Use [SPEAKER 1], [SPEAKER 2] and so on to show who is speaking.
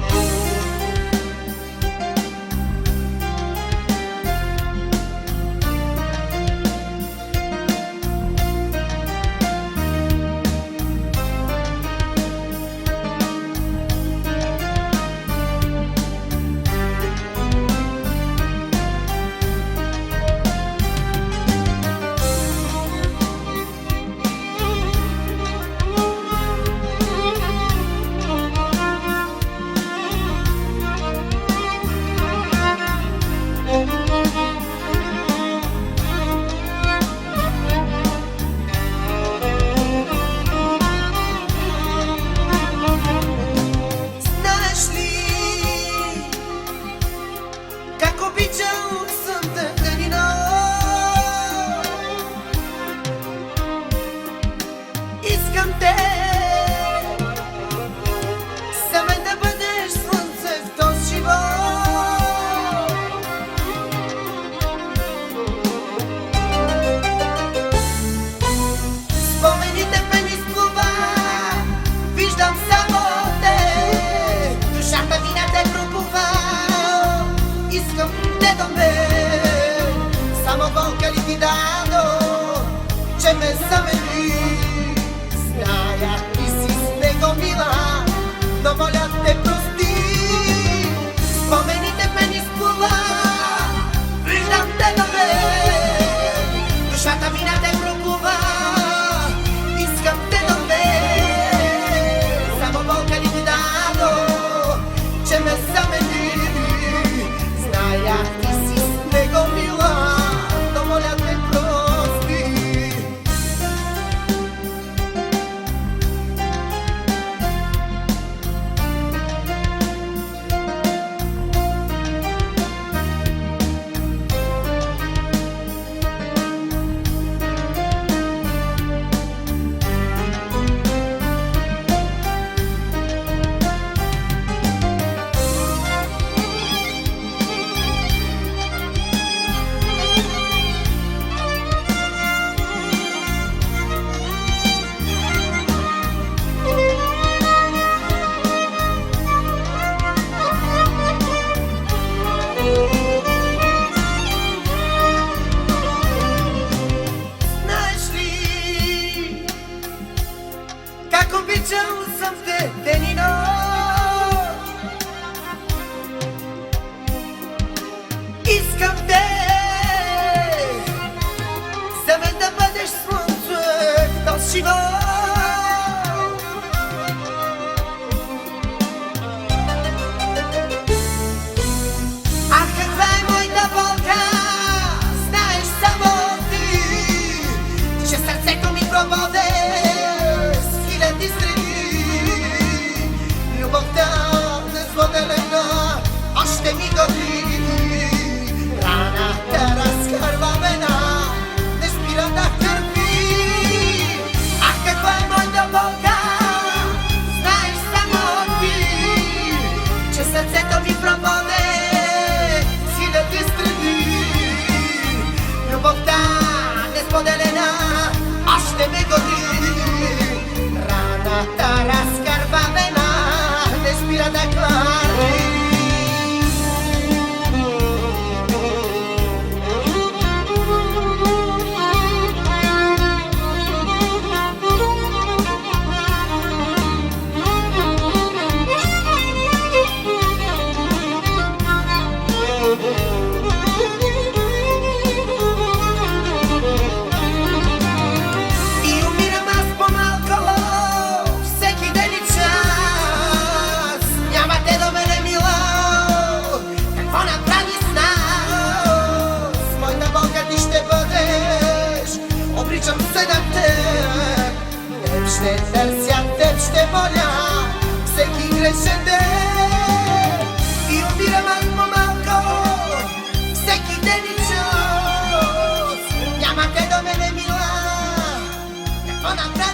[SPEAKER 1] Oh. Show something, then you know. Mama,